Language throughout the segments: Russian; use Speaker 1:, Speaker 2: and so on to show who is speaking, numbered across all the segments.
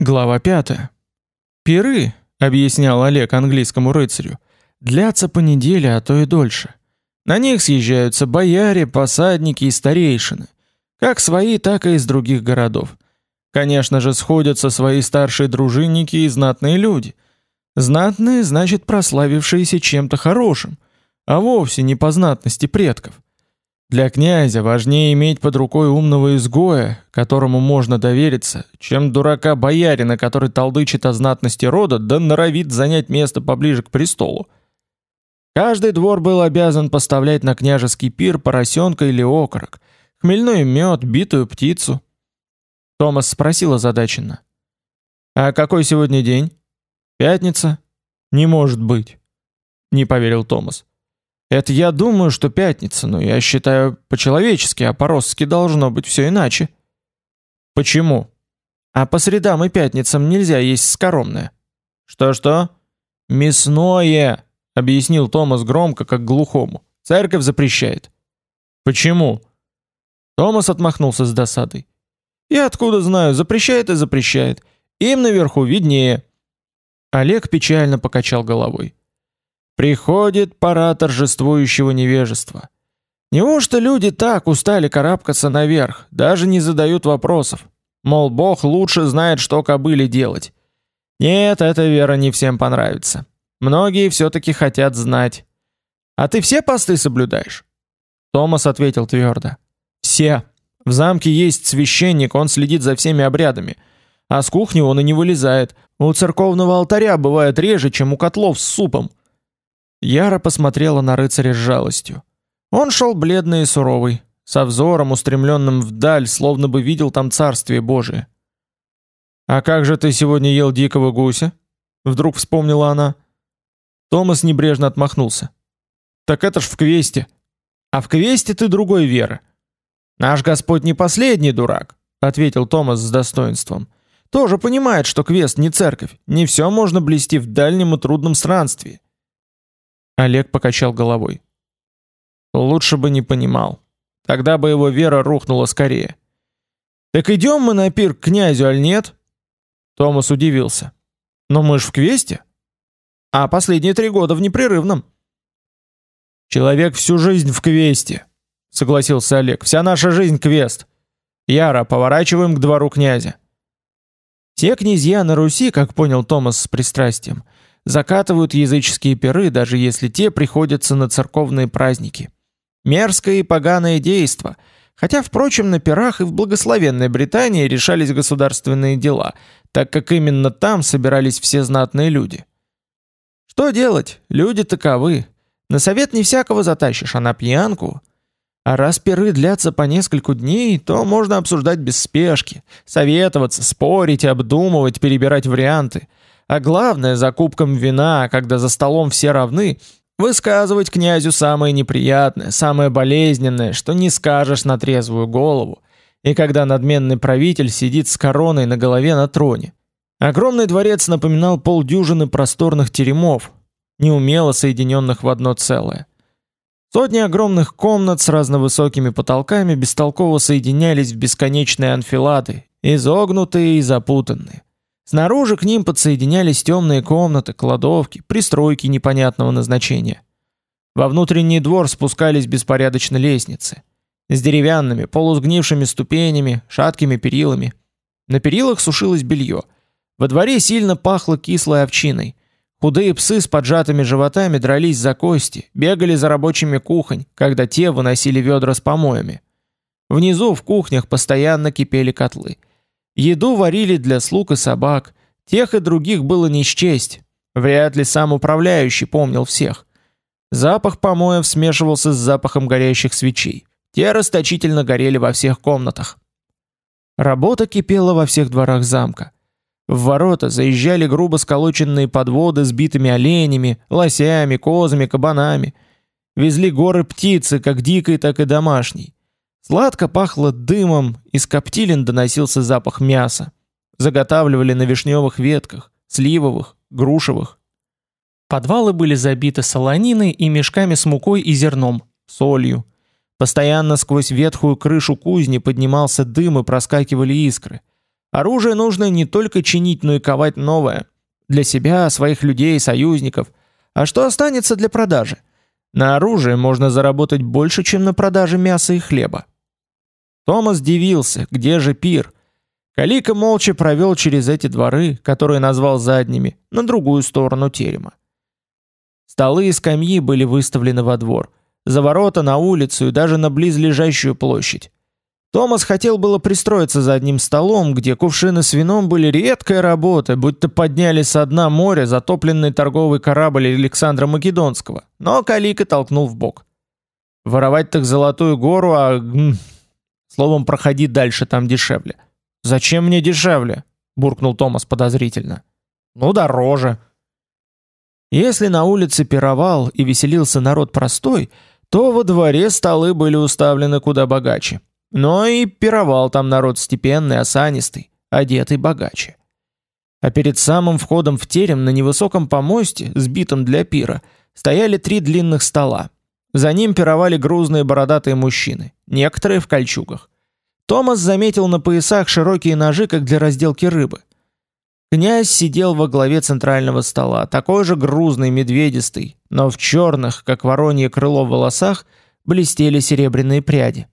Speaker 1: Глава 5. Пиры, объяснял Олег английскому рыцарю, длятся по неделе, а то и дольше. На них съезжаются бояре, посадники и старейшины, как свои, так и из других городов. Конечно же, сходятся свои старшие дружинники и знатные люди. Знатные значит прославившиеся чем-то хорошим, а вовсе не по знатности предков. Для князя важнее иметь под рукой умного изгоя, которому можно довериться, чем дурака боярина, который толдычит о знатности рода, да норовит занять место поближе к престолу. Каждый двор был обязан поставлять на княжеский пир поросенка или окорок, хмельной мед, битую птицу. Томас спросил озадаченно. «А какой сегодня день? Пятница?» «Не может быть», — не поверил Томас. Это я думаю, что пятница, но я считаю по-человечески, а по-росски должно быть все иначе. Почему? А по средам и пятницам нельзя есть скоромное. Что-что? Мясное, объяснил Томас громко, как глухому. Церковь запрещает. Почему? Томас отмахнулся с досадой. Я откуда знаю, запрещает и запрещает. Им наверху виднее. Олег печально покачал головой. Приходит пора торжествующего невежества. Неужто люди так устали карабкаться наверх, даже не задают вопросов? Мол, Бог лучше знает, что кобыле делать. Нет, эта вера не всем понравится. Многие все-таки хотят знать. А ты все посты соблюдаешь? Томас ответил твердо. Все. В замке есть священник, он следит за всеми обрядами. А с кухни он и не вылезает. У церковного алтаря бывает реже, чем у котлов с супом. Яра посмотрела на рыцаря с жалостью. Он шел бледный и суровый, со взором устремленным вдаль, словно бы видел там царствие Божие. «А как же ты сегодня ел дикого гуся?» Вдруг вспомнила она. Томас небрежно отмахнулся. «Так это ж в квесте. А в квесте ты другой веры». «Наш Господь не последний дурак», — ответил Томас с достоинством. «Тоже понимает, что квест не церковь, не все можно блести в дальнем и трудном странстве. Олег покачал головой. Лучше бы не понимал. Тогда бы его вера рухнула скорее. Так идем мы на пир к князю, аль нет? Томас удивился. Но мы ж в квесте. А последние три года в непрерывном. Человек всю жизнь в квесте, согласился Олег. Вся наша жизнь квест. Яра, поворачиваем к двору князя. Все князья на Руси, как понял Томас с пристрастием, закатывают языческие пиры, даже если те приходятся на церковные праздники. Мерзкое и поганое действо. Хотя, впрочем, на пирах и в благословенной Британии решались государственные дела, так как именно там собирались все знатные люди. Что делать? Люди таковы. На совет не всякого затащишь, а на пьянку. А раз пиры длятся по нескольку дней, то можно обсуждать без спешки, советоваться, спорить, обдумывать, перебирать варианты – а главное, за вина, когда за столом все равны, высказывать князю самое неприятное, самое болезненное, что не скажешь на трезвую голову, и когда надменный правитель сидит с короной на голове на троне. Огромный дворец напоминал полдюжины просторных теремов, неумело соединенных в одно целое. Сотни огромных комнат с разновысокими потолками бестолково соединялись в бесконечные анфилады, изогнутые и запутанные. Снаружи к ним подсоединялись темные комнаты, кладовки, пристройки непонятного назначения. Во внутренний двор спускались беспорядочно лестницы с деревянными, полусгнившими ступенями, шаткими перилами. На перилах сушилось белье. Во дворе сильно пахло кислой овчиной. Худые псы с поджатыми животами дрались за кости, бегали за рабочими кухонь, когда те выносили ведра с помоями. Внизу в кухнях постоянно кипели котлы. Еду варили для слуг и собак. Тех и других было не счесть. Вряд ли сам управляющий помнил всех. Запах помоев смешивался с запахом горящих свечей. Те расточительно горели во всех комнатах. Работа кипела во всех дворах замка. В ворота заезжали грубо сколоченные подводы с битыми оленями, лосями, козами, кабанами. Везли горы птицы, как дикой, так и домашней. Сладко пахло дымом, из коптилин доносился запах мяса. Заготавливали на вишневых ветках, сливовых, грушевых. Подвалы были забиты солониной и мешками с мукой и зерном, солью. Постоянно сквозь ветхую крышу кузни поднимался дым и проскакивали искры. Оружие нужно не только чинить, но и ковать новое. Для себя, своих людей, союзников. А что останется для продажи? На оружие можно заработать больше, чем на продаже мяса и хлеба. Томас дивился, где же пир? Калика молча провел через эти дворы, которые назвал задними, на другую сторону терема. Столы и скамьи были выставлены во двор, за ворота на улицу и даже на близлежащую площадь. Томас хотел было пристроиться за одним столом, где кувшины с вином были редкой работы, будто подняли со дна моря затопленный торговый корабль Александра Македонского, но Калика толкнул в бок. Воровать так золотую гору, а... Словом, проходи дальше, там дешевле. «Зачем мне дешевле?» — буркнул Томас подозрительно. «Ну, дороже». Если на улице пировал и веселился народ простой, то во дворе столы были уставлены куда богаче. Но и пировал там народ степенный, осанистый, одетый богаче. А перед самым входом в терем на невысоком помосте, сбитом для пира, стояли три длинных стола. За ним пировали грузные бородатые мужчины, некоторые в кольчугах. Томас заметил на поясах широкие ножи, как для разделки рыбы. Князь сидел во главе центрального стола, такой же грузный, медведистый, но в черных, как воронье крыло волосах, блестели серебряные пряди.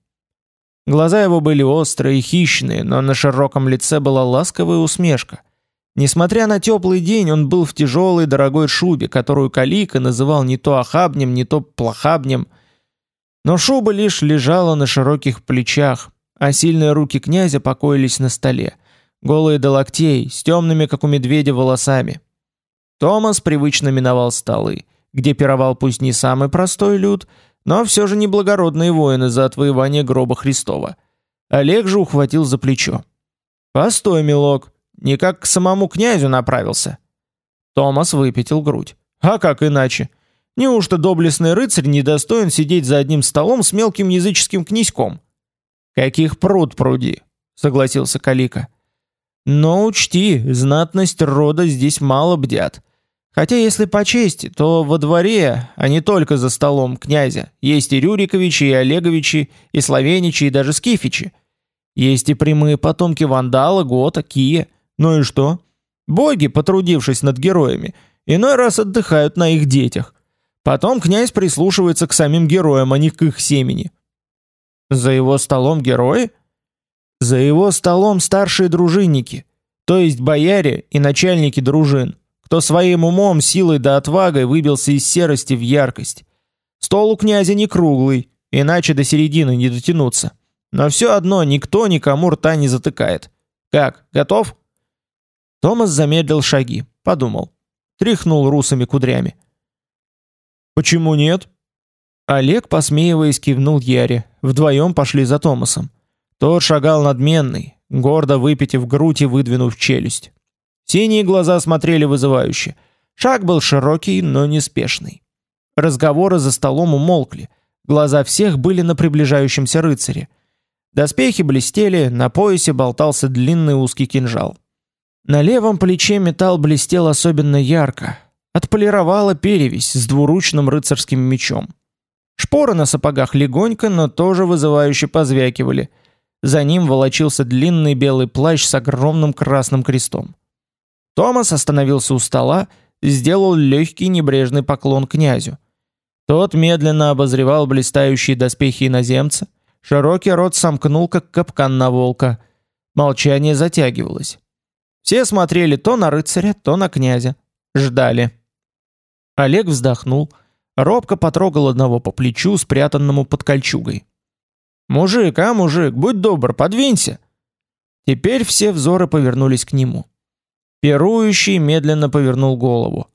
Speaker 1: Глаза его были острые и хищные, но на широком лице была ласковая усмешка. Несмотря на теплый день, он был в тяжелой дорогой шубе, которую Калика называл не то охабнем, не то плохабнем. Но шуба лишь лежала на широких плечах, а сильные руки князя покоились на столе, голые до локтей, с темными, как у медведя, волосами. Томас привычно миновал столы, где пировал пусть не самый простой люд, но все же не благородные воины за отвоевание гроба Христова. Олег же ухватил за плечо. «Постой, милок, не как к самому князю направился». Томас выпятил грудь. «А как иначе? Неужто доблестный рыцарь не достоин сидеть за одним столом с мелким языческим князьком?» «Каких пруд пруди», — согласился Калика. «Но учти, знатность рода здесь мало бдят. Хотя, если по чести, то во дворе, а не только за столом князя, есть и Рюриковичи, и Олеговичи, и Словеничи, и даже Скифичи. Есть и прямые потомки Вандала, Гота, Кия. Ну и что? Боги, потрудившись над героями, иной раз отдыхают на их детях. Потом князь прислушивается к самим героям, а не к их семени. За его столом герои? За его столом старшие дружинники, то есть бояре и начальники дружин кто своим умом, силой да отвагой выбился из серости в яркость. Стол у князя не круглый, иначе до середины не дотянуться. Но все одно никто никому рта не затыкает. Как, готов? Томас замедлил шаги, подумал. Тряхнул русыми кудрями. Почему нет? Олег, посмеиваясь, кивнул Яре. Вдвоем пошли за Томасом. Тот шагал надменный, гордо выпитив грудь и выдвинув челюсть. Синие глаза смотрели вызывающе. Шаг был широкий, но неспешный. Разговоры за столом умолкли. Глаза всех были на приближающемся рыцаре. Доспехи блестели, на поясе болтался длинный узкий кинжал. На левом плече металл блестел особенно ярко. Отполировала перевязь с двуручным рыцарским мечом. Шпоры на сапогах легонько, но тоже вызывающе позвякивали. За ним волочился длинный белый плащ с огромным красным крестом. Томас остановился у стола, сделал легкий небрежный поклон князю. Тот медленно обозревал блистающие доспехи иноземца, широкий рот сомкнул, как капкан на волка. Молчание затягивалось. Все смотрели то на рыцаря, то на князя. Ждали. Олег вздохнул, робко потрогал одного по плечу, спрятанному под кольчугой. «Мужик, а, мужик, будь добр, подвинься!» Теперь все взоры повернулись к нему. Пирующий медленно повернул голову.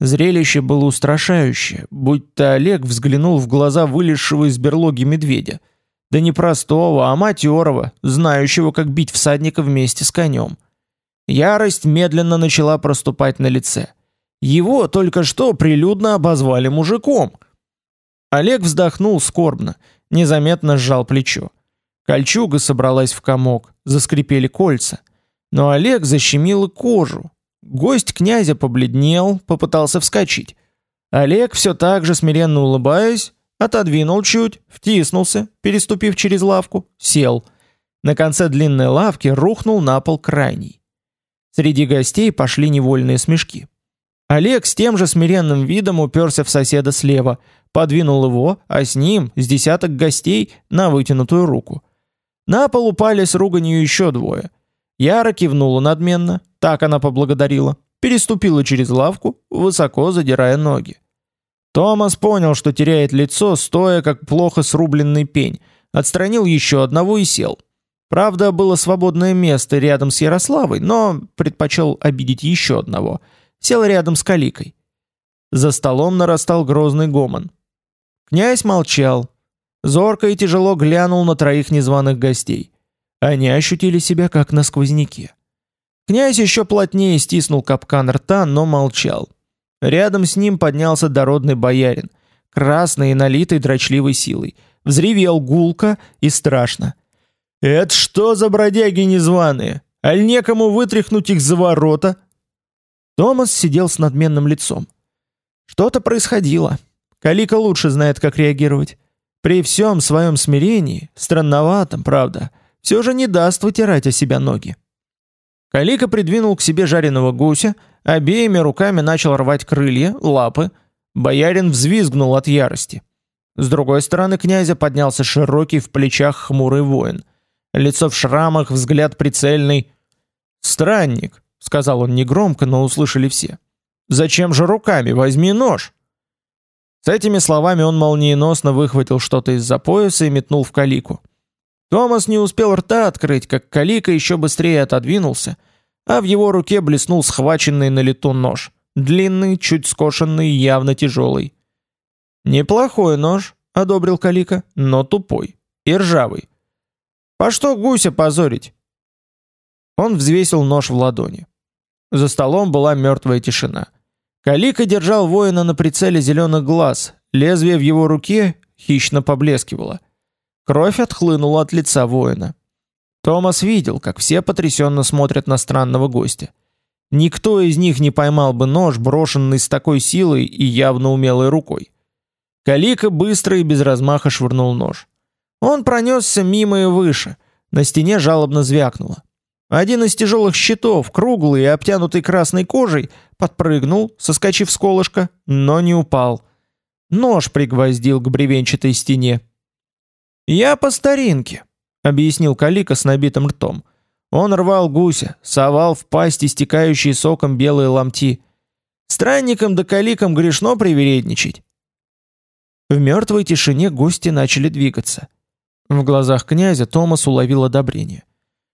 Speaker 1: Зрелище было устрашающее, будто Олег взглянул в глаза вылезшего из берлоги медведя. Да не простого, а матерого, знающего, как бить всадника вместе с конем. Ярость медленно начала проступать на лице. Его только что прилюдно обозвали мужиком. Олег вздохнул скорбно, незаметно сжал плечо. Кольчуга собралась в комок, заскрипели кольца. Но Олег защемило кожу. Гость князя побледнел, попытался вскочить. Олег все так же смиренно улыбаясь, отодвинул чуть, втиснулся, переступив через лавку, сел. На конце длинной лавки рухнул на пол крайний. Среди гостей пошли невольные смешки. Олег с тем же смиренным видом уперся в соседа слева, подвинул его, а с ним, с десяток гостей, на вытянутую руку. На пол упали с руганью еще двое. Яра кивнула надменно, так она поблагодарила, переступила через лавку, высоко задирая ноги. Томас понял, что теряет лицо, стоя как плохо срубленный пень, отстранил еще одного и сел. Правда, было свободное место рядом с Ярославой, но предпочел обидеть еще одного. Сел рядом с Каликой. За столом нарастал грозный гомон. Князь молчал. Зорко и тяжело глянул на троих незваных гостей. Они ощутили себя как на сквозняке. Князь еще плотнее стиснул капкан рта, но молчал. Рядом с ним поднялся дородный боярин, красный и налитый дрочливой силой. Взревел гулко и страшно. «Это что за бродяги незваные? Аль некому вытряхнуть их за ворота?» Томас сидел с надменным лицом. Что-то происходило. Калика лучше знает, как реагировать. При всем своем смирении, странноватом, правда, все же не даст вытирать о себя ноги. Калика придвинул к себе жареного гуся, обеими руками начал рвать крылья, лапы. Боярин взвизгнул от ярости. С другой стороны князя поднялся широкий в плечах хмурый воин – лицо в шрамах, взгляд прицельный. «Странник», — сказал он негромко, но услышали все. «Зачем же руками? Возьми нож!» С этими словами он молниеносно выхватил что-то из-за пояса и метнул в калику. Томас не успел рта открыть, как калика еще быстрее отодвинулся, а в его руке блеснул схваченный на лету нож. Длинный, чуть скошенный, явно тяжелый. «Неплохой нож», — одобрил калика, — «но тупой и ржавый. По что гуся позорить? Он взвесил нож в ладони. За столом была мертвая тишина. Калика держал воина на прицеле зеленых глаз, лезвие в его руке хищно поблескивало. Кровь отхлынула от лица воина. Томас видел, как все потрясенно смотрят на странного гостя. Никто из них не поймал бы нож, брошенный с такой силой и явно умелой рукой. Калика быстро и без размаха швырнул нож. Он пронесся мимо и выше. На стене жалобно звякнуло. Один из тяжелых щитов, круглый и обтянутый красной кожей, подпрыгнул, соскочив с колышка, но не упал. Нож пригвоздил к бревенчатой стене. «Я по старинке», — объяснил Калика с набитым ртом. Он рвал гуся, совал в пасть истекающие соком белые ломти. Странникам да каликам грешно привередничать. В мертвой тишине гости начали двигаться. В глазах князя Томас уловил одобрение.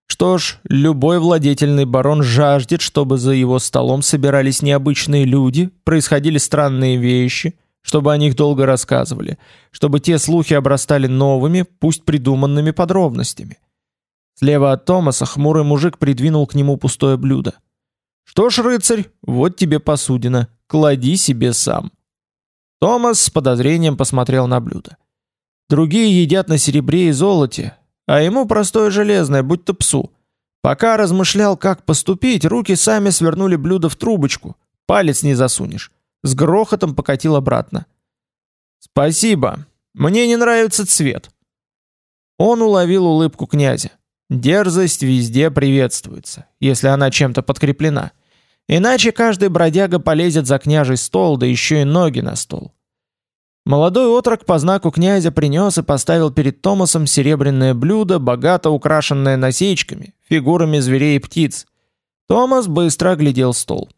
Speaker 1: Что ж, любой владетельный барон жаждет, чтобы за его столом собирались необычные люди, происходили странные вещи, чтобы о них долго рассказывали, чтобы те слухи обрастали новыми, пусть придуманными подробностями. Слева от Томаса хмурый мужик придвинул к нему пустое блюдо. «Что ж, рыцарь, вот тебе посудина, клади себе сам». Томас с подозрением посмотрел на блюдо. Другие едят на серебре и золоте, а ему простое железное, будто псу. Пока размышлял, как поступить, руки сами свернули блюдо в трубочку. Палец не засунешь. С грохотом покатил обратно. «Спасибо. Мне не нравится цвет». Он уловил улыбку князя. Дерзость везде приветствуется, если она чем-то подкреплена. Иначе каждый бродяга полезет за княжий стол, да еще и ноги на стол. Молодой отрок по знаку князя принес и поставил перед Томасом серебряное блюдо, богато украшенное насечками, фигурами зверей и птиц. Томас быстро оглядел стол.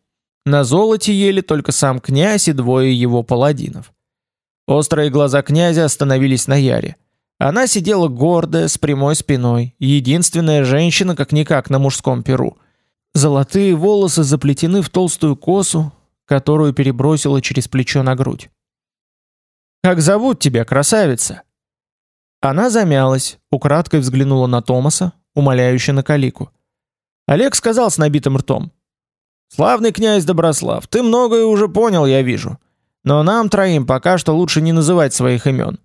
Speaker 1: На золоте ели только сам князь и двое его паладинов. Острые глаза князя остановились на Яре. Она сидела гордая, с прямой спиной, единственная женщина как-никак на мужском перу. Золотые волосы заплетены в толстую косу, которую перебросила через плечо на грудь. Как зовут тебя, красавица?» Она замялась, украдкой взглянула на Томаса, умоляюще на Калику. Олег сказал с набитым ртом. «Славный князь Доброслав, ты многое уже понял, я вижу. Но нам троим пока что лучше не называть своих имен».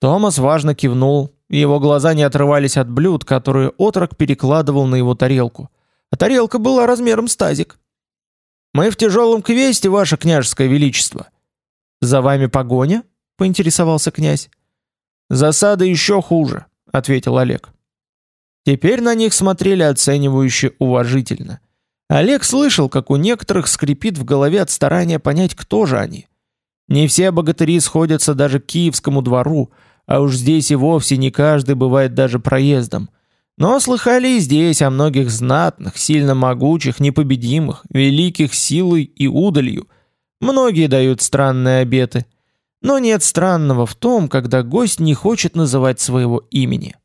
Speaker 1: Томас важно кивнул, его глаза не отрывались от блюд, которые отрок перекладывал на его тарелку. А тарелка была размером с тазик. «Мы в тяжелом квесте, ваше княжеское величество». «За вами погоня?» Поинтересовался князь. Засада еще хуже, ответил Олег. Теперь на них смотрели оценивающе уважительно. Олег слышал, как у некоторых скрипит в голове от старания понять, кто же они. Не все богатыри сходятся даже к киевскому двору, а уж здесь и вовсе не каждый бывает даже проездом. Но слыхали и здесь о многих знатных, сильно могучих, непобедимых, великих силой и удалью. Многие дают странные обеты. Но нет странного в том, когда гость не хочет называть своего имени.